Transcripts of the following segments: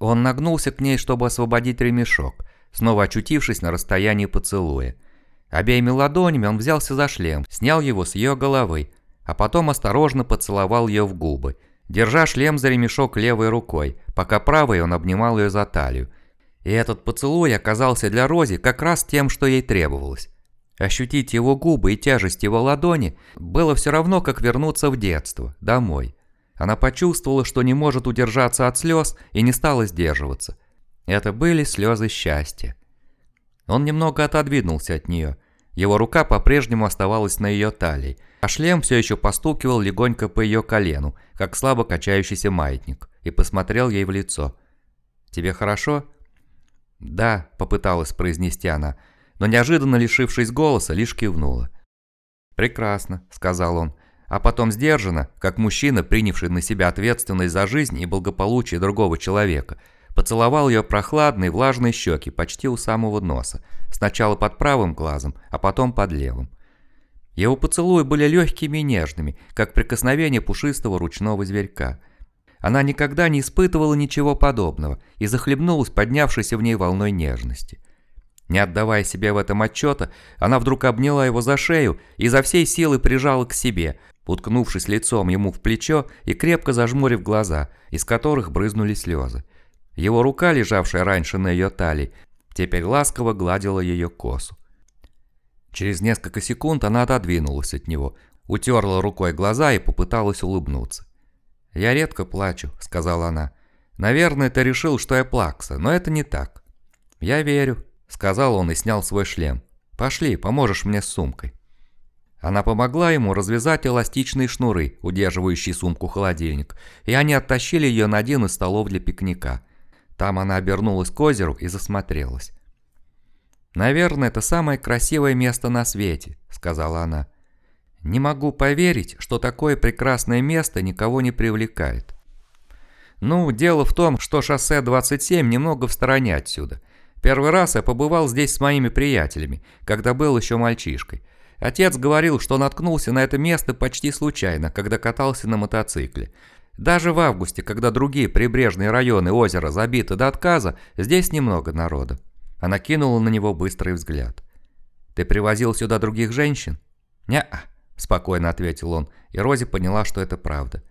Он нагнулся к ней, чтобы освободить ремешок, снова очутившись на расстоянии поцелуя. Обеими ладонями он взялся за шлем, снял его с ее головы, а потом осторожно поцеловал ее в губы, держа шлем за ремешок левой рукой, пока правой он обнимал ее за талию. И этот поцелуй оказался для Рози как раз тем, что ей требовалось. Ощутить его губы и тяжесть его ладони было все равно, как вернуться в детство, домой. Она почувствовала, что не может удержаться от слез и не стала сдерживаться. Это были слезы счастья. Он немного отодвинулся от нее. Его рука по-прежнему оставалась на ее талии, а шлем все еще постукивал легонько по ее колену, как слабо качающийся маятник, и посмотрел ей в лицо. «Тебе хорошо?» «Да», — попыталась произнести она, но неожиданно лишившись голоса, лишь кивнула. «Прекрасно», — сказал он, а потом сдержанно, как мужчина, принявший на себя ответственность за жизнь и благополучие другого человека, поцеловал ее прохладные влажные щеки почти у самого носа, сначала под правым глазом, а потом под левым. Его поцелуи были легкими и нежными, как прикосновение пушистого ручного зверька. Она никогда не испытывала ничего подобного и захлебнулась поднявшейся в ней волной нежности. Не отдавая себе в этом отчета, она вдруг обняла его за шею и за всей силы прижала к себе, уткнувшись лицом ему в плечо и крепко зажмурив глаза, из которых брызнули слезы. Его рука, лежавшая раньше на ее талии, теперь ласково гладила ее косу. Через несколько секунд она отодвинулась от него, утерла рукой глаза и попыталась улыбнуться. «Я редко плачу», — сказала она. «Наверное, ты решил, что я плакса, но это не так». «Я верю», — сказал он и снял свой шлем. «Пошли, поможешь мне с сумкой». Она помогла ему развязать эластичные шнуры, удерживающие сумку-холодильник, и они оттащили ее на один из столов для пикника. Там она обернулась к озеру и засмотрелась. «Наверное, это самое красивое место на свете», — сказала она. «Не могу поверить, что такое прекрасное место никого не привлекает». «Ну, дело в том, что шоссе 27 немного в стороне отсюда. Первый раз я побывал здесь с моими приятелями, когда был еще мальчишкой. Отец говорил, что наткнулся на это место почти случайно, когда катался на мотоцикле. Даже в августе, когда другие прибрежные районы озера забиты до отказа, здесь немного народа. Она кинула на него быстрый взгляд. «Ты привозил сюда других женщин?» «Не-а», спокойно ответил он, и Рози поняла, что это правда.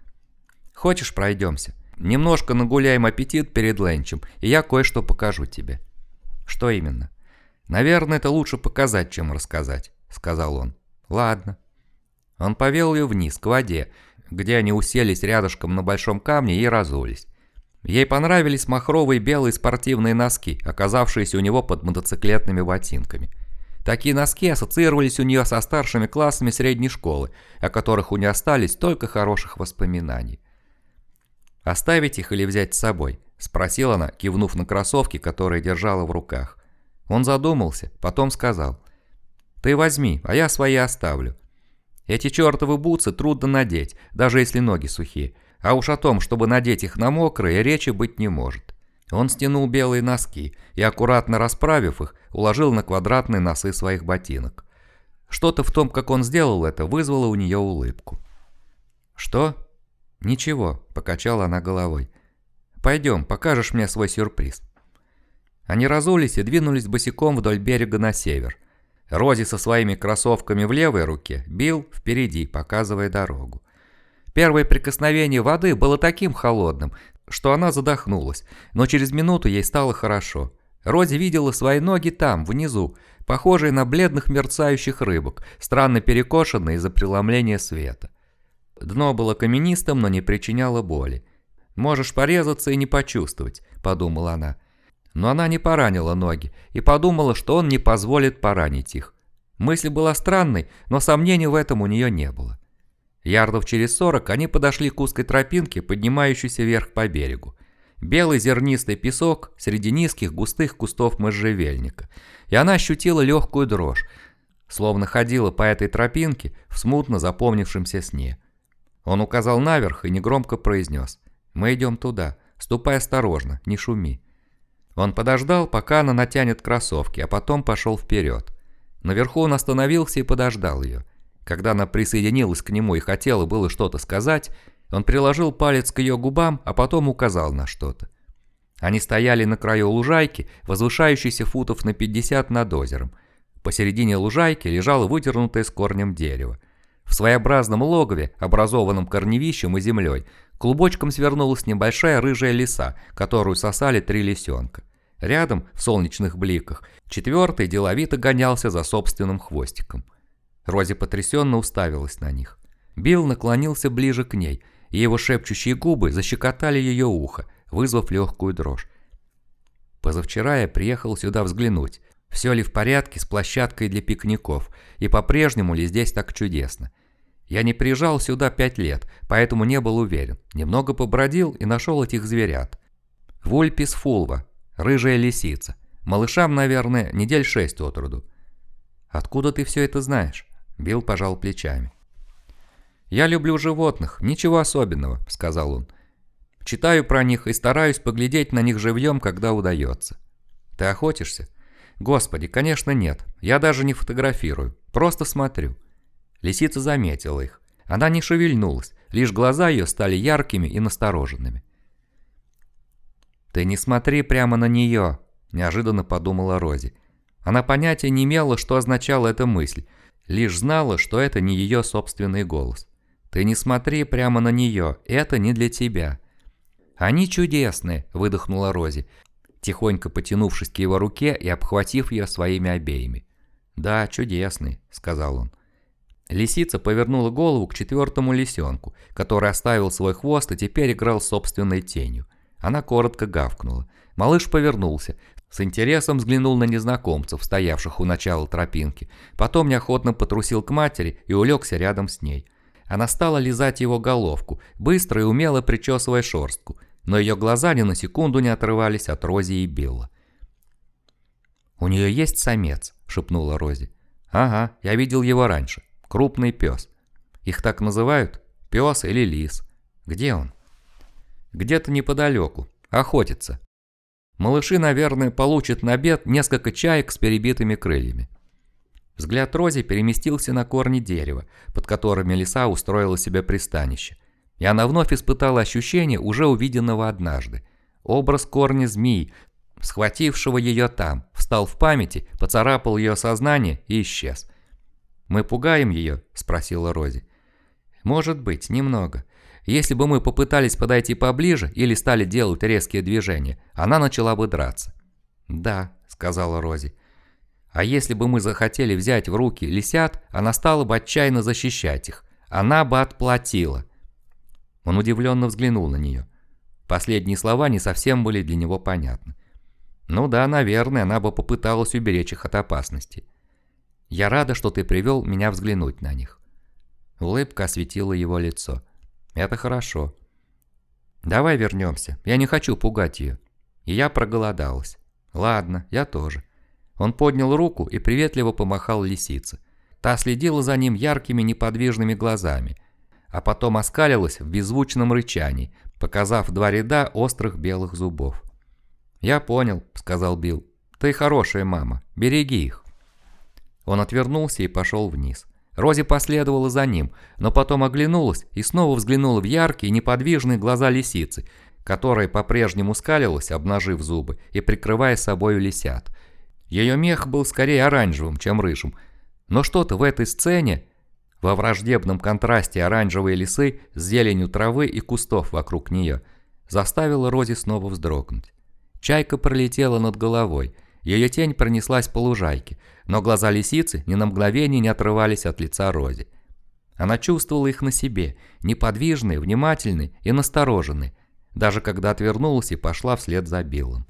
«Хочешь, пройдемся? Немножко нагуляем аппетит перед ленчем, и я кое-что покажу тебе». «Что именно?» «Наверное, это лучше показать, чем рассказать». — сказал он. «Ладно». Он повел ее вниз, к воде, где они уселись рядышком на большом камне и разулись. Ей понравились махровые белые спортивные носки, оказавшиеся у него под мотоциклетными ботинками. Такие носки ассоциировались у нее со старшими классами средней школы, о которых у нее остались только хороших воспоминаний. «Оставить их или взять с собой?» – спросила она, кивнув на кроссовки, которые держала в руках. Он задумался, потом сказал. Ты возьми, а я свои оставлю. Эти чертовы бутсы трудно надеть, даже если ноги сухие. А уж о том, чтобы надеть их на мокрые, речи быть не может. Он стянул белые носки и, аккуратно расправив их, уложил на квадратные носы своих ботинок. Что-то в том, как он сделал это, вызвало у нее улыбку. «Что?» «Ничего», — покачала она головой. «Пойдем, покажешь мне свой сюрприз». Они разулись и двинулись босиком вдоль берега на север — Рози со своими кроссовками в левой руке бил впереди, показывая дорогу. Первое прикосновение воды было таким холодным, что она задохнулась, но через минуту ей стало хорошо. Рози видела свои ноги там, внизу, похожие на бледных мерцающих рыбок, странно перекошенные из-за преломления света. Дно было каменистым, но не причиняло боли. «Можешь порезаться и не почувствовать», — подумала она. Но она не поранила ноги и подумала, что он не позволит поранить их. Мысль была странной, но сомнений в этом у нее не было. Ярдов через сорок они подошли к узкой тропинке, поднимающейся вверх по берегу. Белый зернистый песок среди низких густых кустов можжевельника. И она ощутила легкую дрожь, словно ходила по этой тропинке в смутно запомнившемся сне. Он указал наверх и негромко произнес «Мы идем туда, ступай осторожно, не шуми». Он подождал, пока она натянет кроссовки, а потом пошел вперед. Наверху он остановился и подождал ее. Когда она присоединилась к нему и хотела было что-то сказать, он приложил палец к ее губам, а потом указал на что-то. Они стояли на краю лужайки, возвышающейся футов на 50 над озером. Посередине лужайки лежало выдернутое с корнем дерево. В своеобразном логове, образованном корневищем и землей, клубочком свернулась небольшая рыжая лиса, которую сосали три лисенка. Рядом, в солнечных бликах, четвертый деловито гонялся за собственным хвостиком. Рози потрясенно уставилась на них. Билл наклонился ближе к ней, и его шепчущие губы защекотали ее ухо, вызвав легкую дрожь. Позавчера я приехал сюда взглянуть, все ли в порядке с площадкой для пикников, и по-прежнему ли здесь так чудесно. Я не приезжал сюда пять лет, поэтому не был уверен. Немного побродил и нашел этих зверят. Вульпис фулва, рыжая лисица. Малышам, наверное, недель шесть от роду. «Откуда ты все это знаешь?» Билл пожал плечами. «Я люблю животных, ничего особенного», — сказал он. «Читаю про них и стараюсь поглядеть на них живьем, когда удается». «Ты охотишься?» «Господи, конечно нет. Я даже не фотографирую. Просто смотрю». Лисица заметила их. Она не шевельнулась, лишь глаза ее стали яркими и настороженными. «Ты не смотри прямо на нее», – неожиданно подумала Рози. Она понятия не имела, что означала эта мысль, лишь знала, что это не ее собственный голос. «Ты не смотри прямо на нее, это не для тебя». «Они чудесные», – выдохнула Рози, тихонько потянувшись к его руке и обхватив ее своими обеими. «Да, чудесный», – сказал он. Лисица повернула голову к четвертому лисенку, который оставил свой хвост и теперь играл собственной тенью. Она коротко гавкнула. Малыш повернулся, с интересом взглянул на незнакомцев, стоявших у начала тропинки, потом неохотно потрусил к матери и улегся рядом с ней. Она стала лизать его головку, быстро и умело причесывая шорстку, но ее глаза ни на секунду не отрывались от Рози и Билла. «У нее есть самец», — шепнула Рози. «Ага, я видел его раньше. Крупный пес. Их так называют? Пес или лис. Где он? Где-то неподалеку. Охотится. Малыши, наверное, получат на обед несколько чаек с перебитыми крыльями. Взгляд Рози переместился на корни дерева, под которыми лиса устроила себе пристанище. И она вновь испытала ощущение уже увиденного однажды. Образ корня змеи, схватившего ее там, встал в памяти, поцарапал ее сознание и исчез. «Мы пугаем ее?» – спросила Рози. «Может быть, немного. Если бы мы попытались подойти поближе или стали делать резкие движения, она начала бы драться». «Да», – сказала Рози. «А если бы мы захотели взять в руки лисят, она стала бы отчаянно защищать их. Она бы отплатила». Он удивленно взглянул на нее. Последние слова не совсем были для него понятны. Ну да, наверное, она бы попыталась уберечь их от опасности. Я рада, что ты привел меня взглянуть на них». Улыбка осветила его лицо. «Это хорошо. Давай вернемся. Я не хочу пугать ее». И я проголодалась. «Ладно, я тоже». Он поднял руку и приветливо помахал лисице. Та следила за ним яркими неподвижными глазами, а потом оскалилась в беззвучном рычании, показав два ряда острых белых зубов. «Я понял», — сказал Билл. «Ты хорошая мама. Береги их». Он отвернулся и пошел вниз. Рози последовала за ним, но потом оглянулась и снова взглянула в яркие неподвижные глаза лисицы, которая по-прежнему скалилась, обнажив зубы и прикрывая собою лисят. Ее мех был скорее оранжевым, чем рыжим, но что-то в этой сцене, во враждебном контрасте оранжевой лисы с зеленью травы и кустов вокруг нее, заставило Рози снова вздрогнуть. Чайка пролетела над головой – ее тень пронеслась по лужайке, но глаза лисицы ни на мгновение не отрывались от лица Рози. Она чувствовала их на себе, неподвижные, внимательные и настороженные, даже когда отвернулась и пошла вслед за Биллом.